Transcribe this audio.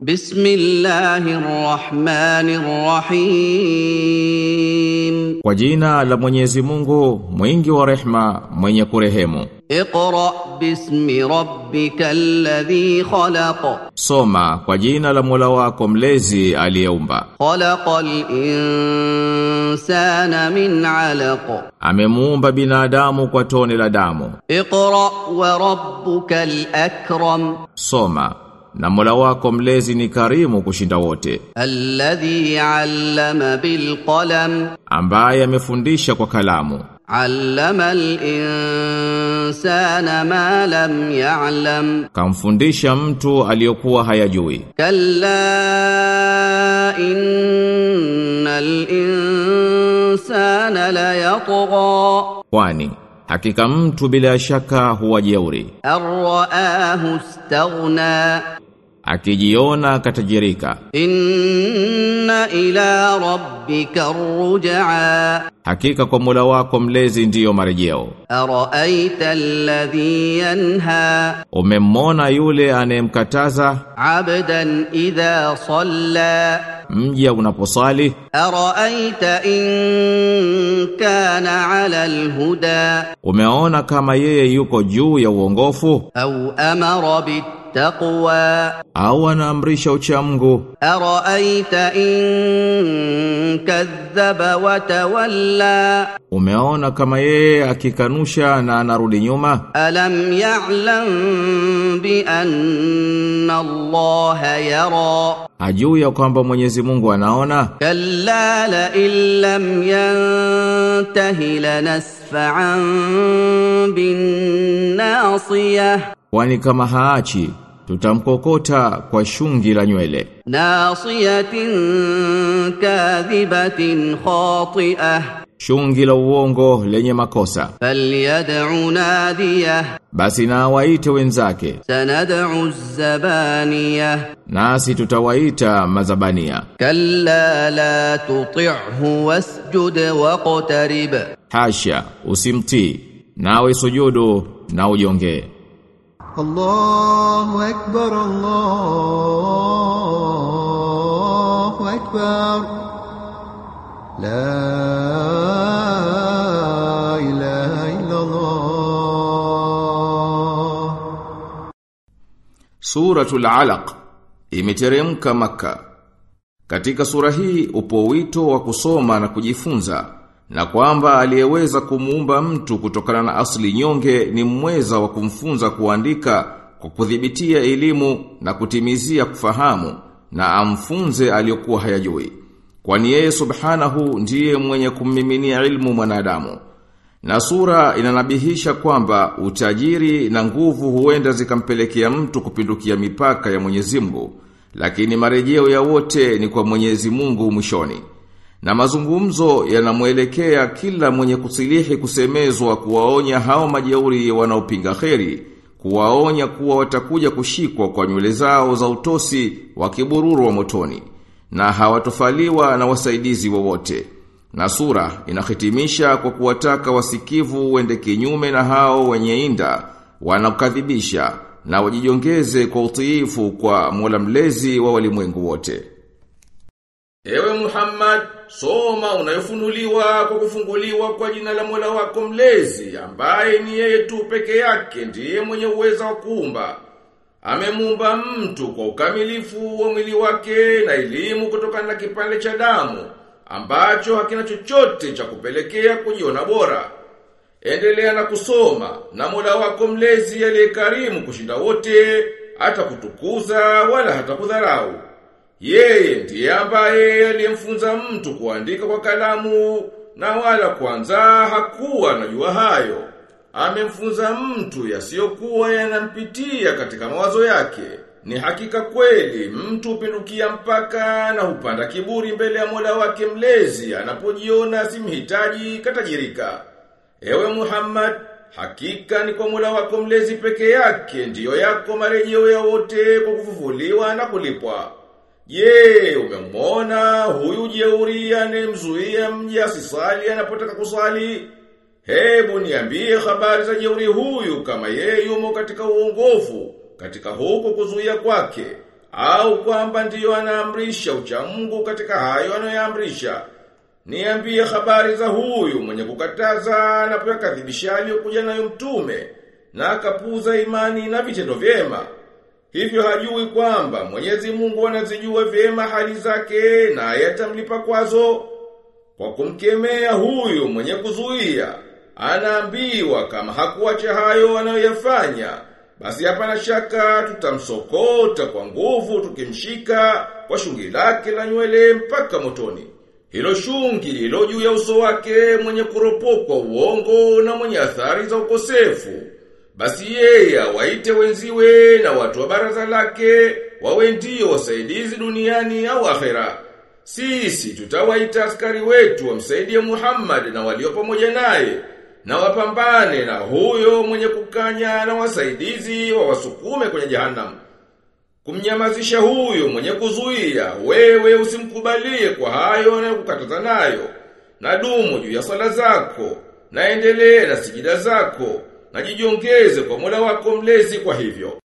Bismillahir Rahmanir Rahim. Kwa jina la Mwenyezi Mungu, mwingi wa rehma, mwenye kurehemu. Iqra bismi rabbikal ladhi khalaq. Soma kwa jina la Mola wako mlezi aliyeumba. Khalaqal insana min 'alaq. Amemuumba binadamu kwa tone la damu. Iqra wa rabbukal akram. Soma na Mola wako mlezi ni karimu kushinda wote. Alladhi allama bil qalam, ambaye amefundisha kwa kalamu. Allama al-insana ma lam ya'lam, kamfundisha mtu aliyokuwa hayajui. Kalla innal insana la yatgha, kwani hakika mtu bila shaka huwa jeuri. Araahu istaghna akijiona katajirika inna ila rabbika rujaa. Hakika kwa mula wako mlezi ndiyo marejeo. Araita alladhi yanha. Umemona yule anayemkataza? Abdan idha salla. Mja unaposali? Araita in kana ala alhuda. Umeona kama yeye yuko juu ya uongofu? Au amara bit taqwa. Au anaamrisha uchamungu araaita in kadhaba wa tawalla. Umeona kama yeye akikanusha na anarudi nyuma? Alam ya'lam bi anna allaha yara. Ajuu ya kwamba Mwenyezi Mungu anaona? Kalla la illam yantahi lanasfa'an bin nasiyah kwani kama haachi tutamkokota kwa shungi la nywele. Nasiyatin kadhibatin khati'a, shungi la uongo lenye makosa. Falyad'u nadiya, basi na waite wenzake. Sanad'u zabaniyah, nasi tutawaita mazabania. Kalla la tuti'hu wasjud waqtarib, hasha usimtii nawe sujudu na ujongee. الله أكبر الله أكبر لا إله إلا الله Suratul Alaq imeteremka Makka. Katika sura hii upo wito wa kusoma na kujifunza na kwamba aliyeweza kumuumba mtu kutokana na asli nyonge ni mweza wa kumfunza kuandika kwa kudhibitia elimu na kutimizia kufahamu na amfunze aliyokuwa hayajui. Kwani yeye subhanahu ndiye mwenye kummiminia ilmu mwanadamu. Na sura inanabihisha kwamba utajiri na nguvu huenda zikampelekea mtu kupindukia mipaka ya Mwenyezi Mungu, lakini marejeo ya wote ni kwa Mwenyezi Mungu mwishoni. Na mazungumzo yanamwelekea kila mwenye kusilihi kusemezwa kuwaonya hao majeuri wanaopinga kheri, kuwaonya kuwa watakuja kushikwa kwa nywele zao za utosi wakibururu wa motoni, na hawatofaliwa na wasaidizi wowote. Na sura inahitimisha kwa kuwataka wasikivu wende kinyume na hao wenye inda wanakadhibisha na wajijongeze kwa utiifu kwa Mola mlezi wa walimwengu wote. Muhammad, soma unayofunuliwa kwa kufunguliwa kwa jina la Mola wako mlezi ambaye ni yeye tu peke yake ndiye mwenye uweza wa kuumba. Amemuumba mtu kwa ukamilifu wa mwili wake na elimu kutokana na kipande cha damu ambacho hakina chochote cha kupelekea kujiona bora. Endelea na kusoma na Mola wako mlezi aliyekarimu kushinda wote, hata kutukuza wala hata kudharau. Yeye ndiye ambaye aliyemfunza mtu kuandika kwa kalamu na wala kwanza hakuwa anajua hayo. Amemfunza mtu yasiyokuwa yanampitia katika mawazo yake. Ni hakika kweli mtu hupindukia mpaka na hupanda kiburi mbele ya Mola wake mlezi anapojiona simhitaji katajirika. Ewe Muhammad, hakika ni kwa Mola wako mlezi peke yake ndiyo yako marejeo ya wote kwa kufufuliwa na kulipwa. Je, umemwona huyu jeuri anemzuia mja asisali anapotaka kusali? Hebu niambie habari za jeuri huyu kama yeye yumo katika uongofu, katika huko kuzuia kwake, au kwamba ndiyo anaamrisha uchamungu katika hayo anayoamrisha. Niambie habari za huyu mwenye kukataza na kuyakadhibisha aliyokuja nayo mtume na akapuza imani na vitendo vyema. Hivyo hajui kwamba Mwenyezi Mungu anazijua vyema hali zake na yatamlipa kwazo. Kwa kumkemea huyu mwenye kuzuia, anaambiwa kama hakuacha hayo anayoyafanya, basi hapa na shaka tutamsokota kwa nguvu tukimshika kwa shungi lake la nywele mpaka motoni. Hilo shungi lilo juu ya uso wake mwenye kuropokwa uongo na mwenye athari za ukosefu. Basi yeye awaite wenziwe na watu wa baraza lake wawe ndio wasaidizi duniani au akhera. Sisi tutawaita askari wetu wamsaidie Muhammad na walio pamoja naye na wapambane na huyo mwenye kukanya na wasaidizi wa wasukume kwenye jahannam. Kumnyamazisha huyo mwenye kuzuia, wewe usimkubalie kwa hayo anayokukataza nayo. Na dumu juu ya sala zako, na endelee na sijida zako, na jijiongeze kwa mula wako mlezi kwa hivyo.